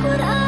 could I?